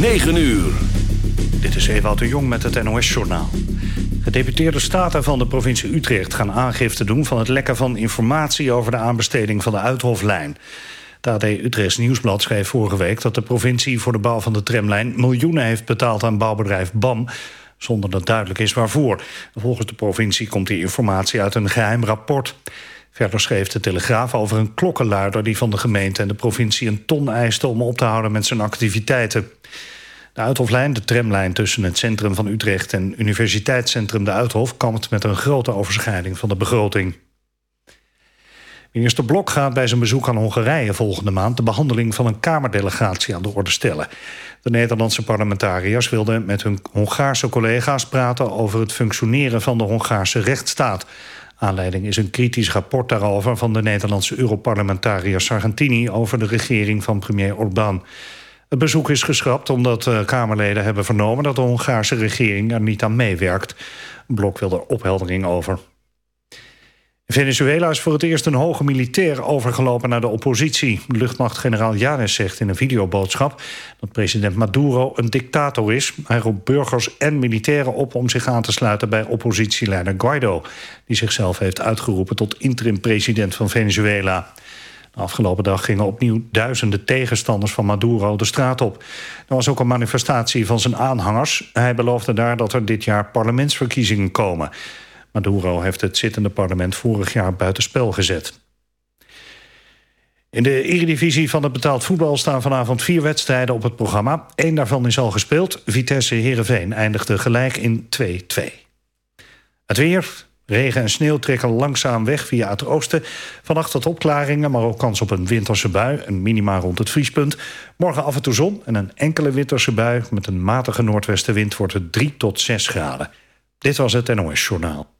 9 uur. Dit is Ewout de Jong met het NOS-journaal. Gedeputeerde staten van de provincie Utrecht gaan aangifte doen... van het lekken van informatie over de aanbesteding van de Uithoflijn. De AD Utrechts Nieuwsblad schreef vorige week dat de provincie... voor de bouw van de tramlijn miljoenen heeft betaald aan bouwbedrijf BAM... zonder dat duidelijk is waarvoor. Volgens de provincie komt die informatie uit een geheim rapport. Verder schreef de Telegraaf over een klokkenluider... die van de gemeente en de provincie een ton eiste... om op te houden met zijn activiteiten. De Uithoflijn, de tramlijn tussen het centrum van Utrecht... en Universiteitscentrum de Uithof... kampt met een grote overschrijding van de begroting. Minister Blok gaat bij zijn bezoek aan Hongarije volgende maand... de behandeling van een Kamerdelegatie aan de orde stellen. De Nederlandse parlementariërs wilden met hun Hongaarse collega's praten... over het functioneren van de Hongaarse rechtsstaat. Aanleiding is een kritisch rapport daarover... van de Nederlandse Europarlementariër Sargentini... over de regering van premier Orbán. Het bezoek is geschrapt omdat uh, Kamerleden hebben vernomen... dat de Hongaarse regering er niet aan meewerkt. Blok wil er opheldering over. Venezuela is voor het eerst een hoge militair overgelopen naar de oppositie. Luchtmachtgeneraal Yanes zegt in een videoboodschap... dat president Maduro een dictator is. Hij roept burgers en militairen op om zich aan te sluiten... bij oppositieleider Guaido... die zichzelf heeft uitgeroepen tot interim-president van Venezuela. De afgelopen dag gingen opnieuw duizenden tegenstanders van Maduro de straat op. Er was ook een manifestatie van zijn aanhangers. Hij beloofde daar dat er dit jaar parlementsverkiezingen komen... Maduro heeft het zittende parlement vorig jaar buitenspel gezet. In de eredivisie van het betaald voetbal staan vanavond vier wedstrijden op het programma. Eén daarvan is al gespeeld. Vitesse Heerenveen eindigde gelijk in 2-2. Het weer, Regen en sneeuw trekken langzaam weg via het oosten. Vannacht tot opklaringen, maar ook kans op een winterse bui. Een minima rond het vriespunt. Morgen af en toe zon en een enkele winterse bui. Met een matige noordwestenwind wordt het 3 tot 6 graden. Dit was het NOS Journaal.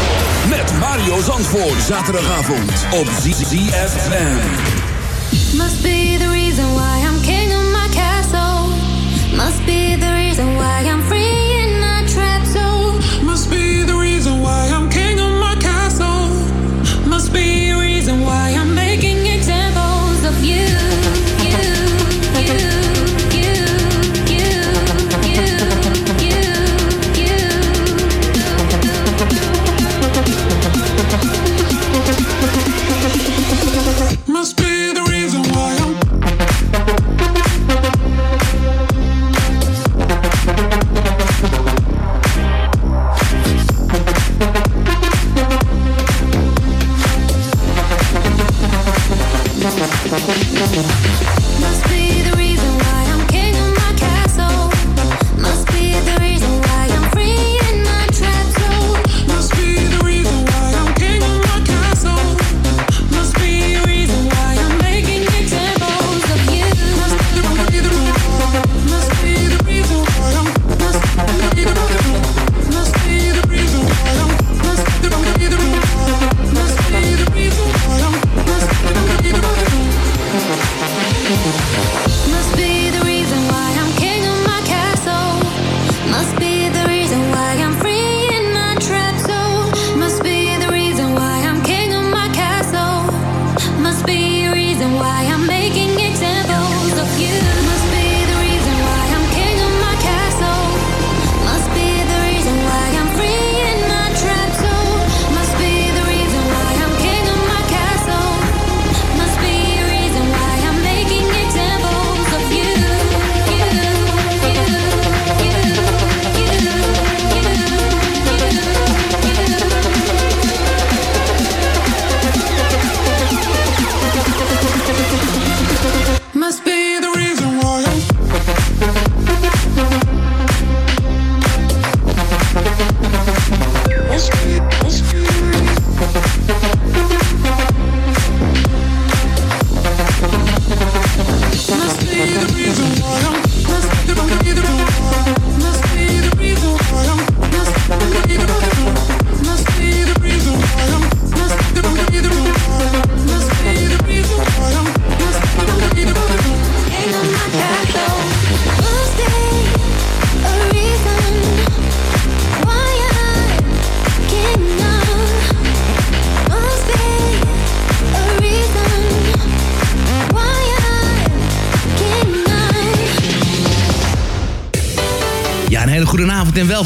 Met Mario Zandvoort. zaterdagavond op ZFM. Must be the reason why I'm king of my castle. Must be the reason why I'm free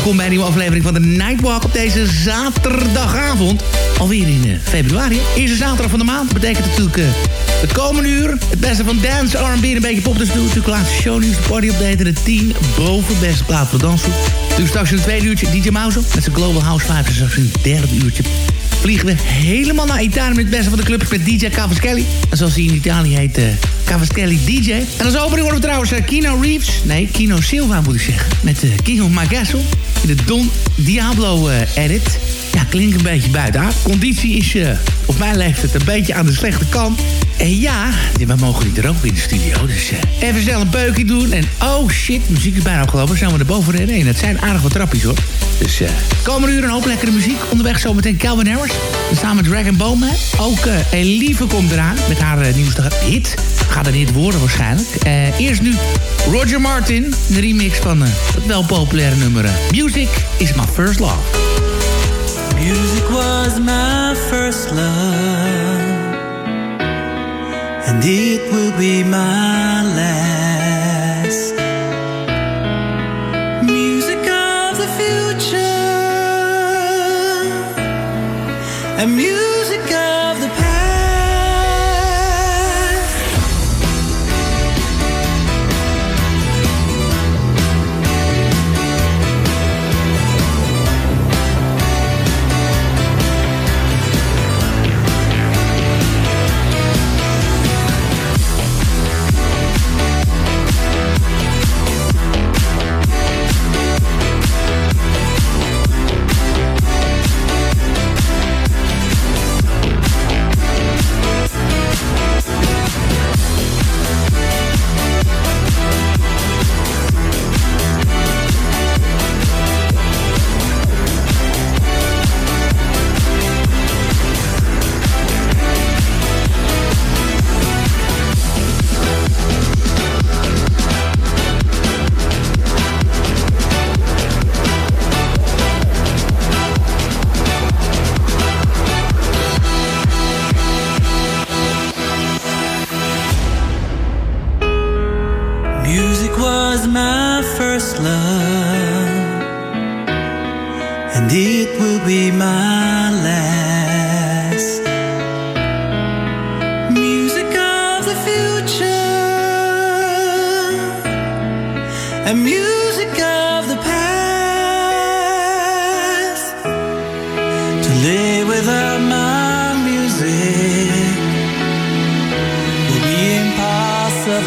welkom bij een nieuwe aflevering van de Nightwalk op deze zaterdagavond. Alweer in uh, februari. Eerste zaterdag van de maand. Betekent natuurlijk uh, het komende uur. Het beste van dance, R&B en een beetje pop. Dus doen natuurlijk laatste shownieuws, de party update de 10 boven beste plaat voor dansen. Dus straks in het tweede uurtje DJ Mouse met zijn Global House Vibes. En straks in het derde uurtje vliegen we helemaal naar Italië met het beste van de clubs met DJ Cavaschelli. En zoals hij in Italië heet, uh, Cavaschelli DJ. En als opening horen we trouwens Kino Reeves. Nee, Kino Silva moet ik zeggen. Met uh, King Magasso de Don Diablo edit. Ja, klinkt een beetje buiten. Conditie is op mijn leeftijd een beetje aan de slechte kant. En ja, we mogen niet roken in de studio. Dus uh, even snel een beukje doen. En oh shit, muziek is bijna opgelopen. Zijn we er boven rennen? Nee, dat zijn aardig wat trappies hoor. Dus uh, komende uur een hoop lekkere muziek. Onderweg zometeen Calvin Harris. Samen met Dragon Bowman. Ook uh, Elieve komt eraan met haar uh, nieuwste hit. Gaat er niet worden waarschijnlijk. eerst nu Roger Martin. De remix van het wel populaire nummer Music is my first love.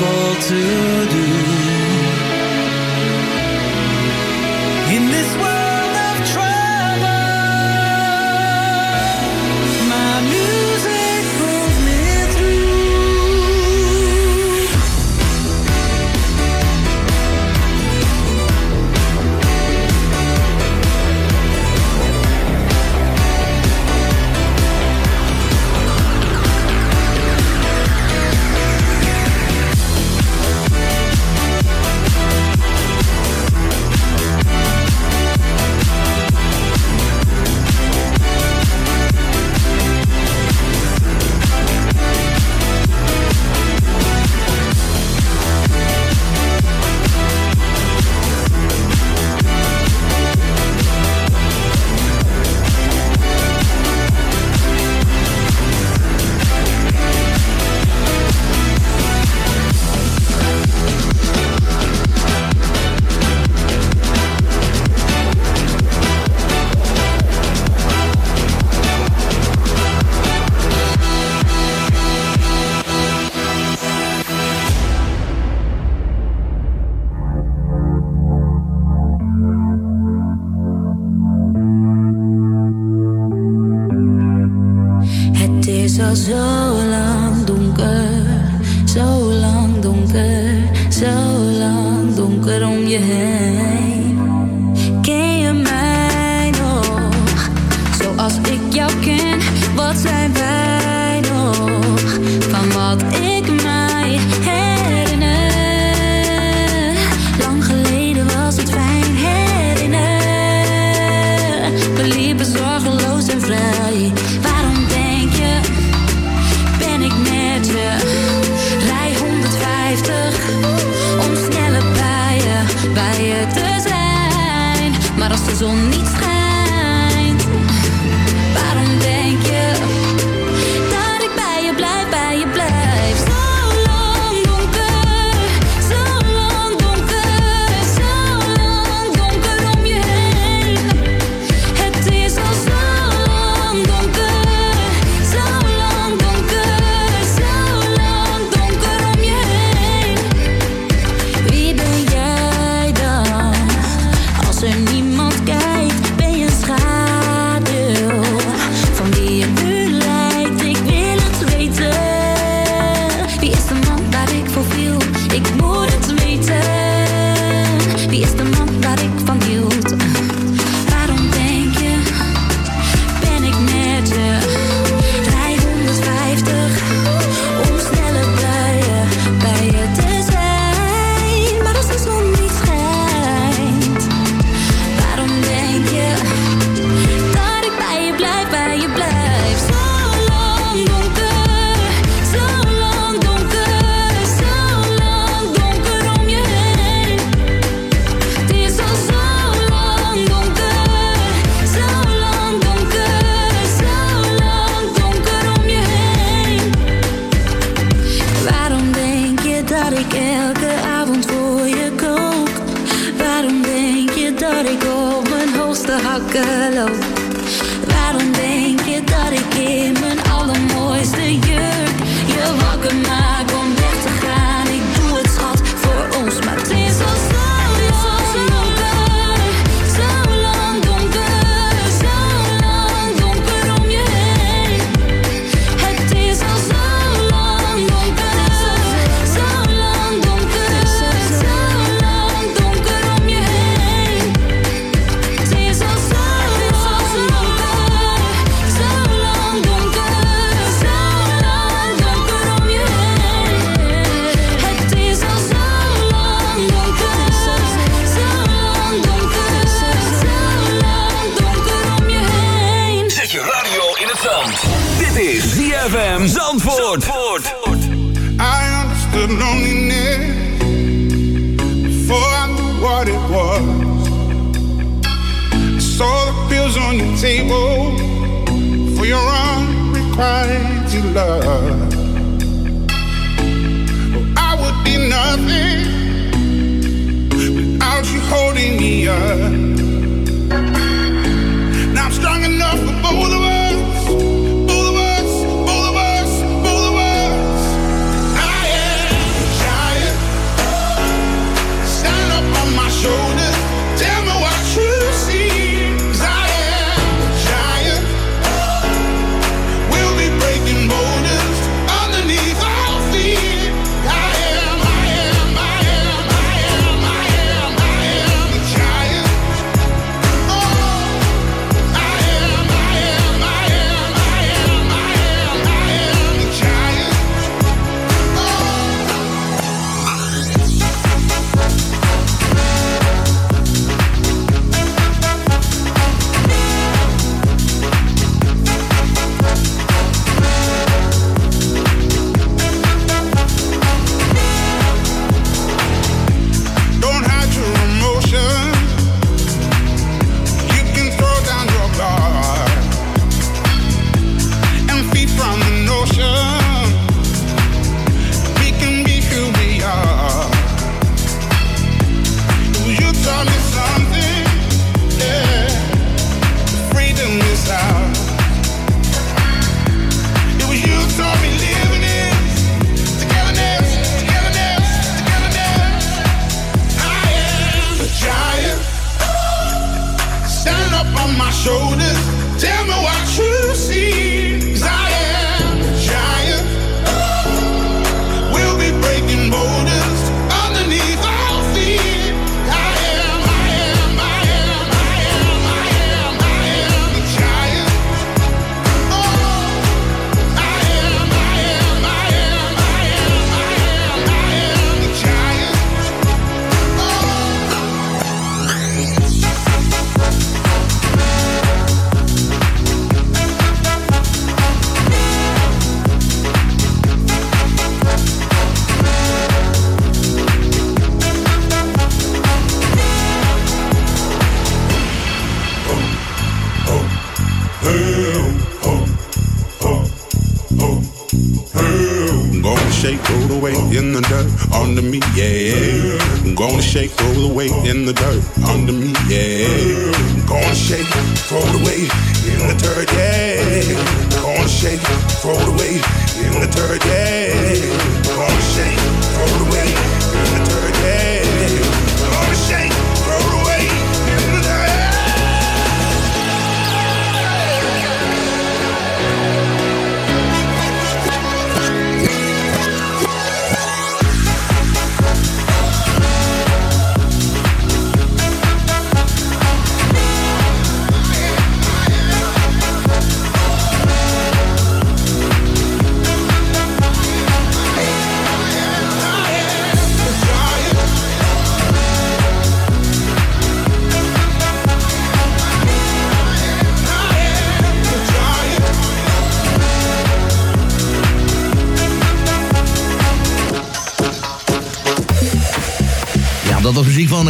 all to do. In this world zorgeloos en vrij.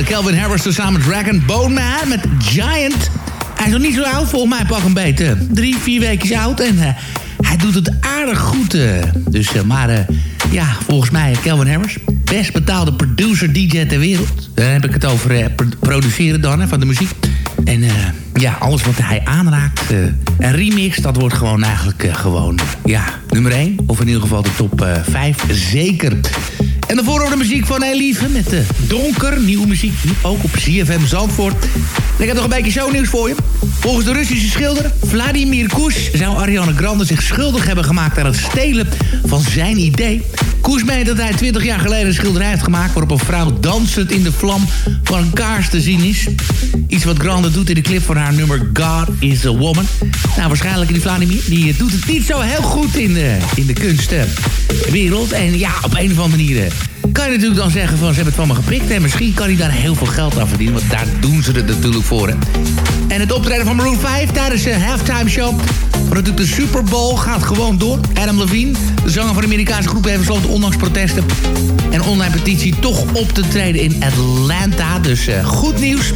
Kelvin Harris samen Dragon Bone Man met Giant. Hij is nog niet zo oud, volgens mij pak een beetje drie, vier weken oud. En eh, hij doet het aardig goed. eh. dus, eh, maar ja, volgens mij Kelvin Harris, best betaalde producer DJ ter wereld. Daar heb ik het over pro- produceren dan, van de muziek. En ja, alles wat hij aanraakt en remix, dat wordt gewoon eigenlijk gewoon, ja, nummer 1. Of in ieder geval de top 5, zeker. En daarvoor de muziek van Elieve met de donker. Nieuwe muziek, ook op CFM Zandvoort. Ik heb nog een beetje shownieuws voor je. Volgens de Russische schilder Vladimir Koes... zou Ariana Grande zich schuldig hebben gemaakt aan het stelen van zijn idee. Koes meent dat hij 20 jaar geleden een schilderij heeft gemaakt... waarop een vrouw dansend in de vlam van een kaars te zien is. Iets wat Grande doet in de clip van haar nummer God is a Woman. Nou, waarschijnlijk die Vladimir, die doet het niet zo heel goed in de, in de kunstwereld. En ja, op een of andere manier... eh, kan je natuurlijk dan zeggen van ze hebben het van me geprikt. En misschien kan hij daar heel veel geld aan verdienen. Want daar doen ze het natuurlijk voor. En het optreden van Maroon 5 tijdens de halftime show. Van natuurlijk de Super Bowl gaat gewoon door. Adam Levine, de zanger van de Amerikaanse groep... heeft besloten ondanks protesten en online petitie... toch op te treden in Atlanta. Dus eh, goed nieuws.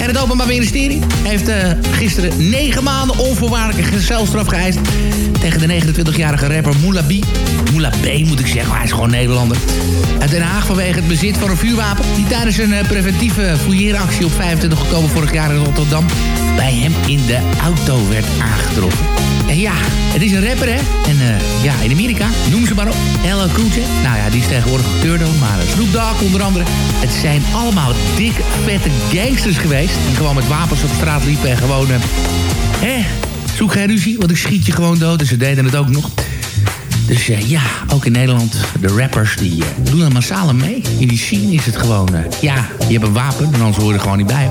En het Openbaar Ministerie heeft eh, gisteren negen maanden onvoorwaardelijke celstraf geëist... tegen de 29-jarige rapper Moula B. B moet ik zeggen, maar hij is gewoon Nederlander. Uit Den Haag vanwege het bezit van een vuurwapen... die tijdens een eh, preventieve fouilleeractie op 25 oktober vorig jaar in Rotterdam... bij hem in de auto werd aangetroffen. En ja, het is een rapper, hè? En eh, ja, in Amerika, noem ze maar op. LL Cool. Nou ja, die is tegenwoordig acteur maar eh, Snoop Dogg onder andere. Het zijn allemaal dik, vette gangsters geweest... die gewoon met wapens op straat liepen en gewoon... eh, hè, zoek geen ruzie, want ik schiet je gewoon dood. En ze deden het ook nog. Dus eh, ja, ook in Nederland, de rappers die eh, doen er massaal mee. In die scene is het gewoon, eh, ja, je hebt een wapen en anders hoor je er gewoon niet bij.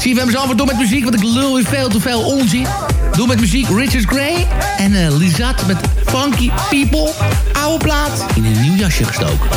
Zie je hem voor door met muziek, want ik lul weer veel te veel onzin. Doe met muziek Richard Gray en uh, Lizat met Funky People. Oude plaat in een nieuw jasje gestoken.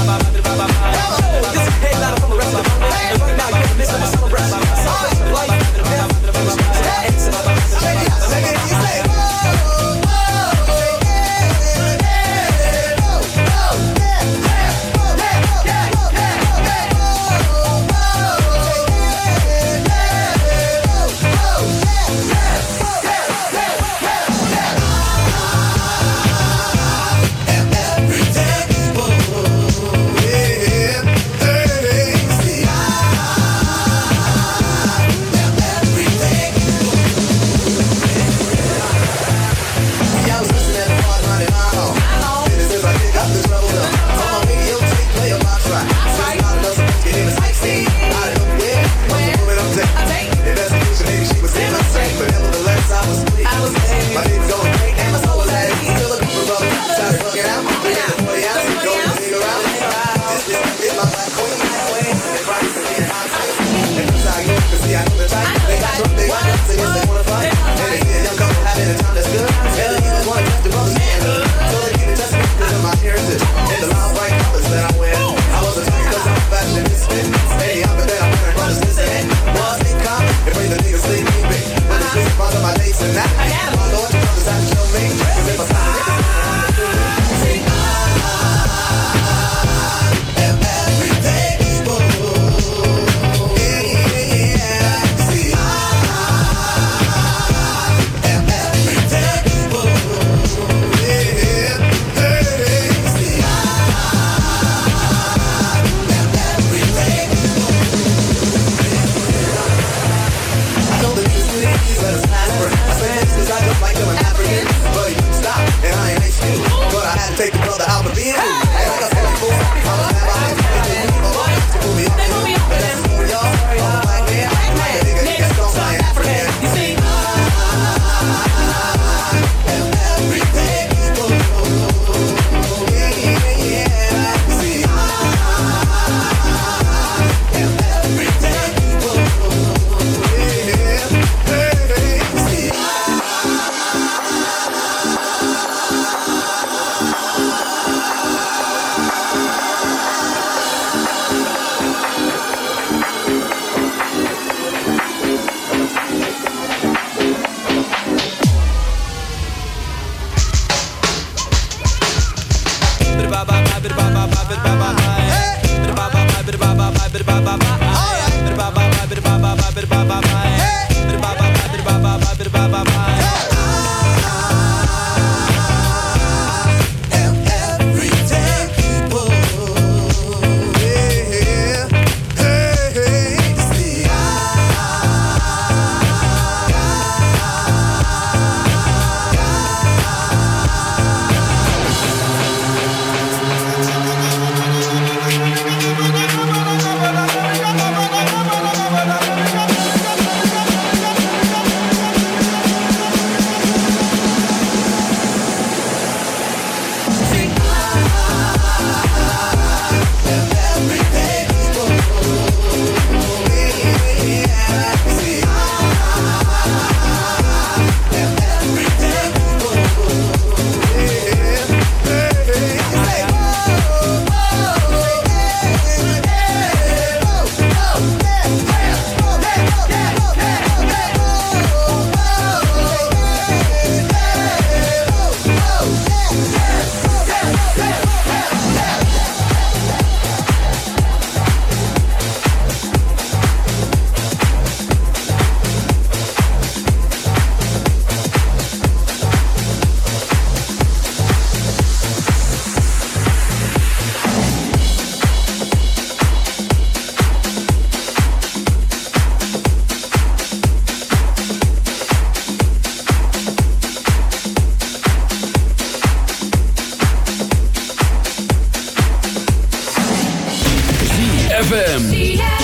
ZFM.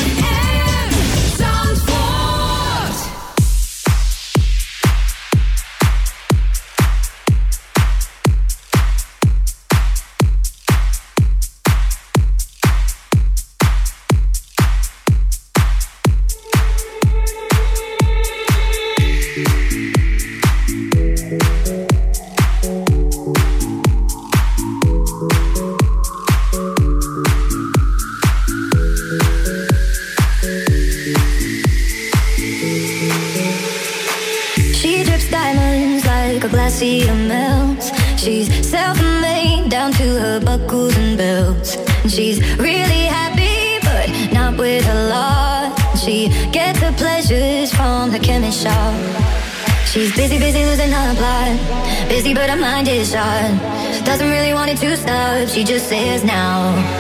lips, she just says now.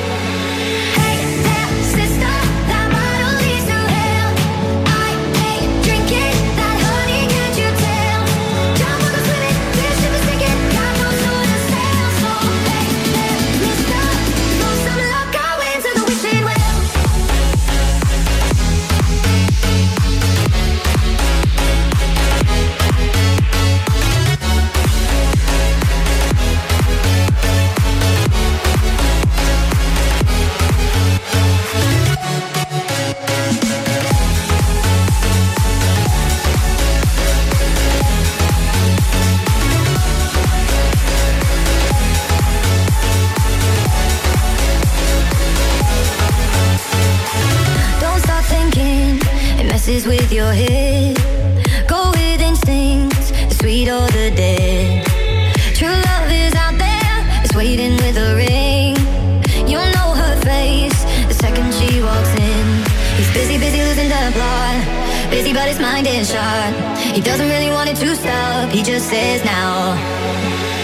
Everybody's mind is shot. He doesn't really want it to stop. He just says now.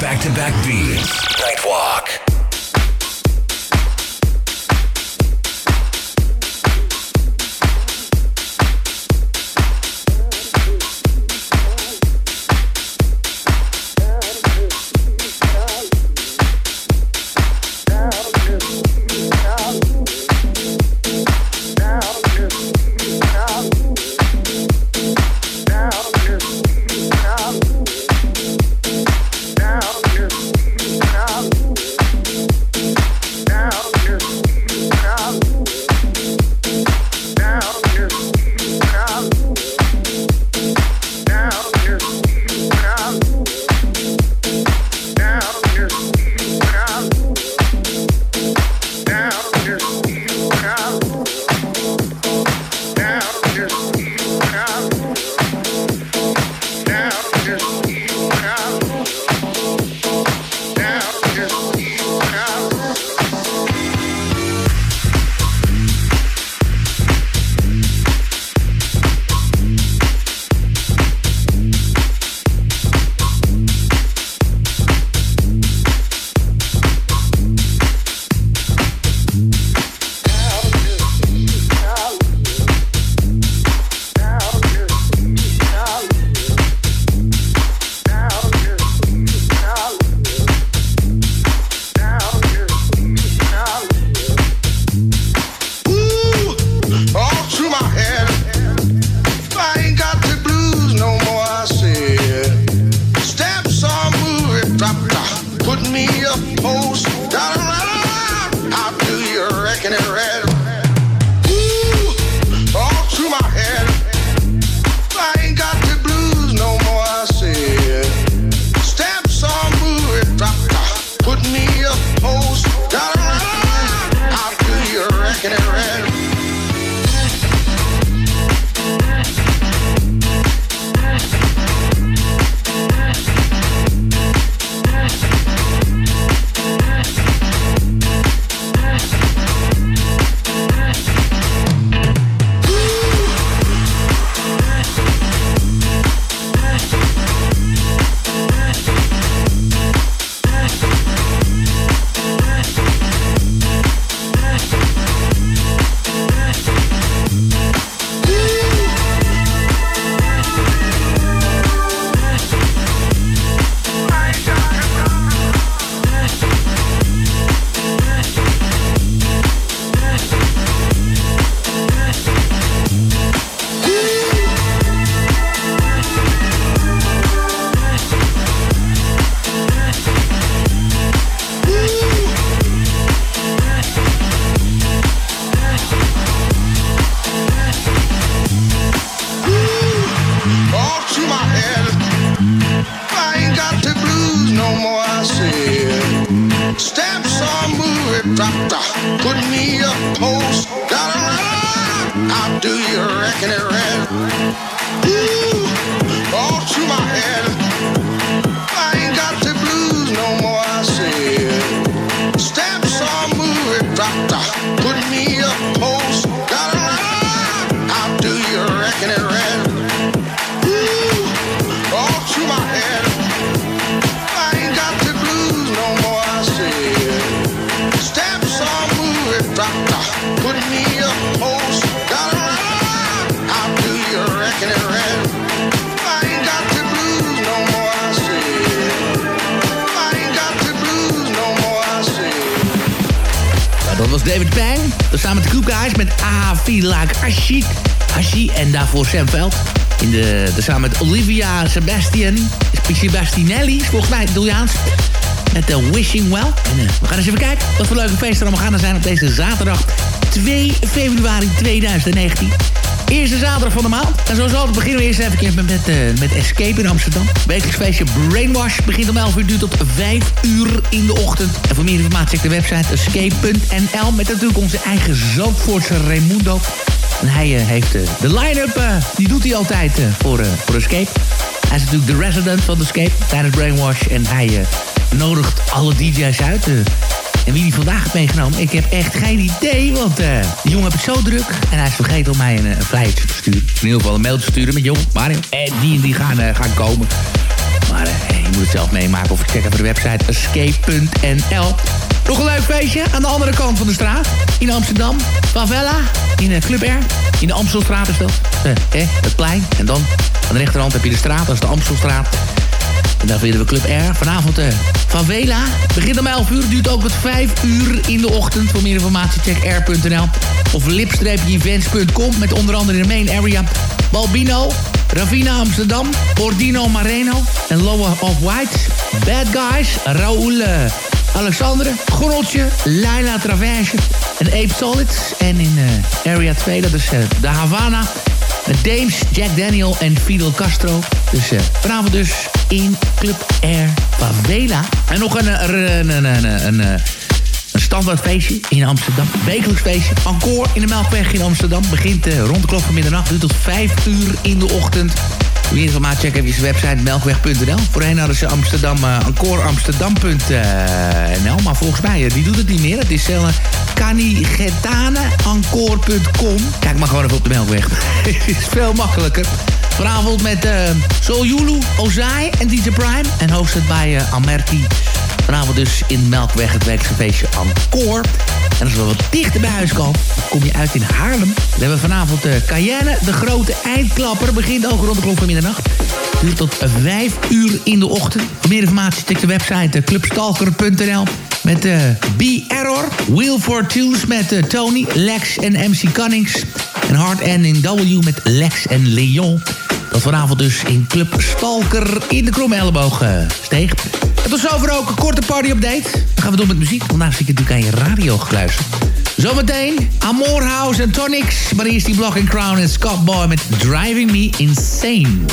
Back to back beats. Nightwalk. David Pang. Samen met de Coop Guys met I Feel Like Hashi. Hashi en daarvoor Sam Veld. In de, de samen met Olivia Sebastian. Sebastinelli, volgens mij Italiaans. Met de Wishing Well. En eh, we gaan eens even kijken wat voor leuke feesten er allemaal gaan zijn op deze zaterdag 2 februari 2019. Eerste zaterdag van de maand. En zoals altijd beginnen we eerst even met, met, eh, met Escape in Amsterdam. Wekelijks feestje Brainwash begint om 11 uur, duurt tot 5 uur in de ochtend. En voor meer informatie check de website escape.nl. Met natuurlijk onze eigen Zandvoortse Raimundo. En hij eh, heeft eh, de line-up, die doet hij altijd voor, voor Escape. Hij is natuurlijk de resident van Escape tijdens Brainwash. En hij nodigt alle DJ's uit. Eh. en wie die vandaag heeft meegenomen, ik heb echt geen idee. Want eh die jongen heb ik zo druk. En hij is vergeten om mij een, eh, een te sturen. In ieder geval een mail te sturen met jong Mario. En die en die gaan, eh, gaan komen. Maar eh, je moet het zelf meemaken of check even de website escape.nl. Nog een leuk feestje aan de andere kant van de straat. In Amsterdam. Favela. In uh, Club R. In de Amstelstraat is dat. Eh, eh, het plein. En dan aan de rechterhand heb je de straat. Dat is de Amstelstraat. En daar vinden we Club R. Vanavond eh Favela. Begint om 11 uur. Duurt ook tot 5 uur in de ochtend. Voor meer informatie check r.nl. Of lip-events.com. Met onder andere in de main area Balbino. Ravina Amsterdam, Bordino Mareno en Loa of White. Bad Guys, Raoul eh, Alexandre, Grotje, Laila Traverse en Ape Solid. En in eh, Area 2, dat is eh, de Havana. Met Dames, Jack Daniel en Fidel Castro. Dus vanavond dus in Club Air Favela. En nog een, eh, een, een, een, een, eh, standaard feestje in Amsterdam. Wekelijks feestje. Encore in de Melkweg in Amsterdam. Begint eh, rond de klok van middernacht. Duurt tot 5 uur in de ochtend. Wie informatie check even je website melkweg.nl. Voorheen hadden ze Amsterdam, uh, encoreamsterdam.nl. Maar volgens mij, die doet het niet meer. Het is uh, canigetaneencore.com. Kijk maar gewoon even op de Melkweg. het is veel makkelijker. Vanavond met uh, Soljulu, Ozai en DJ Prime. En hosted bij uh, Amerti. Vanavond dus in Melkweg het wekelijkse feestje Encore. En als we wat dichter bij huis komen, kom je uit in Haarlem. We hebben vanavond uh, Cayenne, de grote eindklapper. Begint ook rond de klok van middernacht. Duurt tot 5 uur in de ochtend. Voor meer informatie check de website clubstalker.nl. Met uh, B-Error, Wheel for Tunes met uh, Tony, Lex en MC Cunnings. En Hard N in W met Lex en Leon. Dat vanavond dus in Club Stalker in de Kromme Elleboog steeg. En tot zover ook een korte party-update. Dan gaan we door met muziek. Vandaag zit ik natuurlijk aan je radio gekluisterd. Zometeen Amor House en Tonics. Maar eerst die Block and Crown en Scott Boy met Driving Me Insane.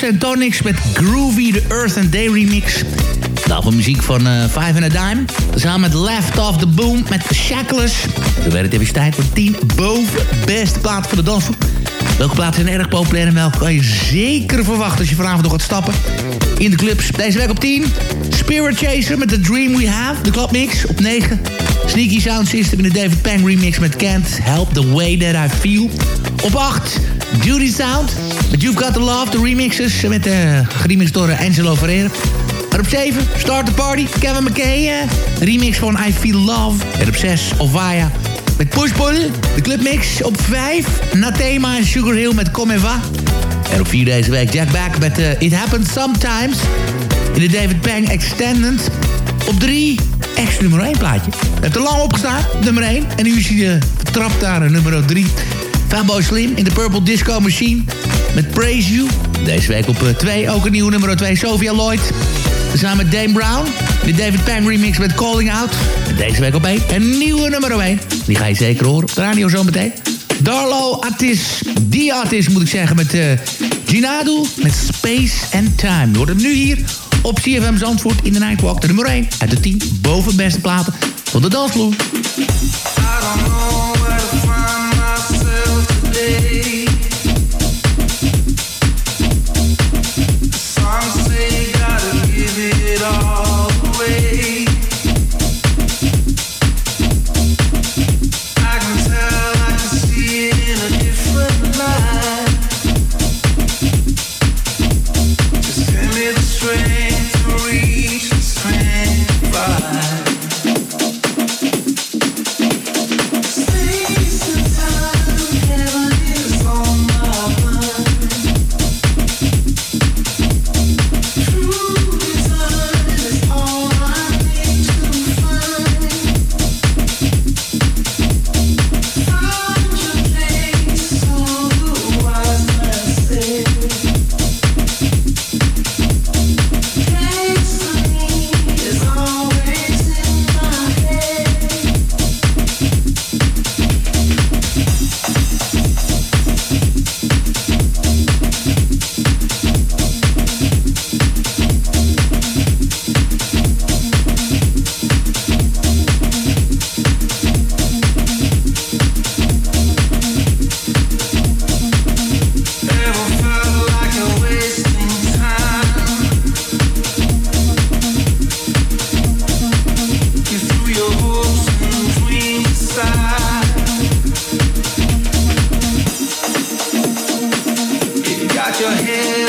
Tonics met Groovy, de Earth and Day remix. Nou, van muziek van uh, Five and a Dime. Samen met Left Off the Boom met Shacklers. Toen werd het even tijd voor 10 boven beste plaat voor de dansgroep. Welke plaatsen zijn erg populair en welke kan je zeker verwachten als je vanavond nog gaat stappen in de clubs. Deze week op 10, Spirit Chaser met The Dream We Have, de clubmix. Op 9, Sneaky Sound System in de David Pang remix met Can't Help The Way That I Feel. Op 8, Duty Sound You've Got The Love, de remixes met de uh, geremixed door Angelo Ferreira. En op 7, Start the Party, Kevin McKay, uh, remix van I Feel Love. En op 6, Ovaya met Pushpull, de clubmix. Op 5, Nathema en Sugar Hill met Come Va. En op 4 deze week Jack Back met uh, It Happens Sometimes. In de David Pang Extended. Op 3, ex nummer 1 plaatje. Het te lang opgestaan, nummer 1. En nu hij uh, vertrapt daar, nummer 3. Fatboy Slim in de Purple Disco Machine met Praise You. Deze week op 2 ook een nieuwe nummer 2, Sophia Lloyd. Samen met Dame Brown. De David Pang remix met Calling Out. Deze week op 1 een nieuwe nummer 1. Die ga je zeker horen op de radio zometeen. Darlo Atis, die Atis moet ik zeggen, met uh, Ginado, met Space and Time. Je hoort nu hier op CFM Zandvoort in de Nightwalk. De nummer 1 uit de 10 bovenbeste platen van de dansvloer. Your head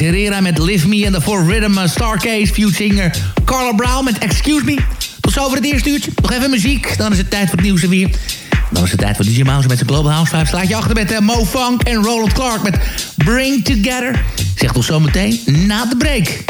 Herrera met Live Me en daarvoor Rhythm uh, Starcase, Few Singer, Carla Brown met Excuse Me. Tot zover het eerste uurtje. Nog even muziek, dan is het tijd voor het nieuws weer. Dan is het tijd voor DJ Mouse met zijn Global House Vibes. Slaat je achter met uh, Mo Funk en Roland Clark met Bring Together. Zeg tot zometeen na de break.